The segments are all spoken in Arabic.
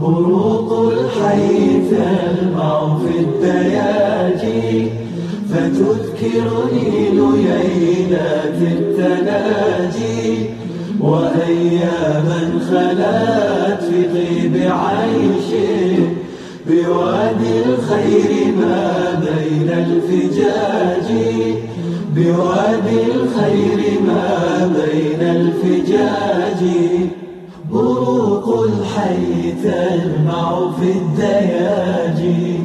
بروق الحي تلمع في الدياجي فتذكرني ليلات التناجي وأياما خلات في طيب عيش بوادي الخير ما بين الفجاج. بوادي الخير ما بين الفجاج. بروق الحي تلمع في الدياجي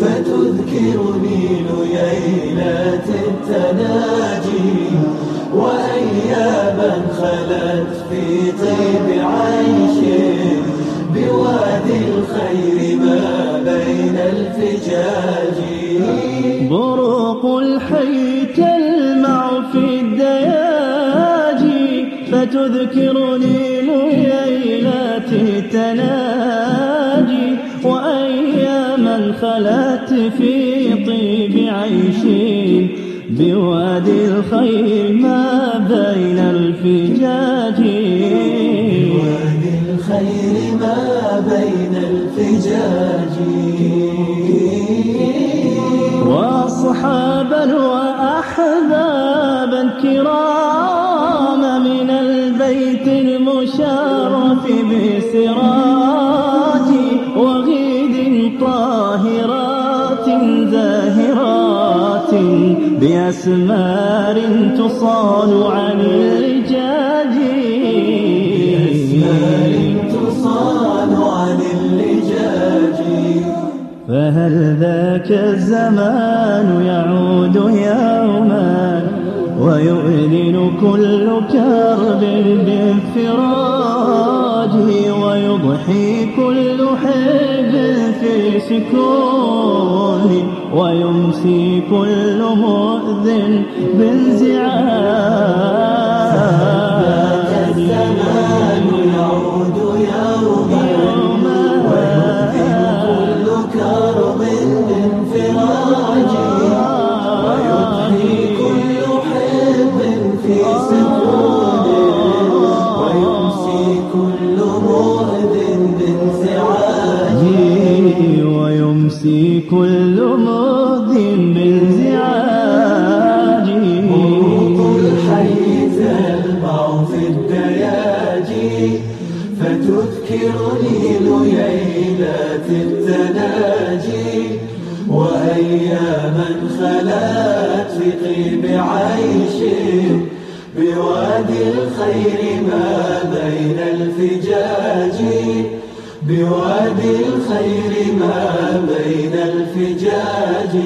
فتذكرني ليلات التناجي وأياما خلت في طيب عيش. بوادي الخير ما بين الفجاج. بروق الحي تلمع في الدياجي فتذكرني التناجي وأياما خلت في طيب عيش. بوادي الخير ما بين الفجاج. بوادي الخير ما بين الفجاج. وأصحابا وأحبابا كرام المشرف بسراج وغيد طاهرات زاهرات بأسمار تصال عن اللجاج بأسمار تصال عن اللجاج فهل ذاك الزمان يعود يوما ويؤذن كل كرب بانفراجه ويضحي كل حب في سكون ويمسي كل مؤذن بانزعاج الزمان يعود يوما ويؤذن كل كرب بانفراج ويضحي كل حب في سكون ويمسي كل كل مؤذن بانزعاج بروق الحي تلمع في الدياجي فتذكرني ليلات التناجي وأياما خلات في طيب عيش. بوادي الخير ما بين الفجاج. بوادي الخير ما بين الفجاج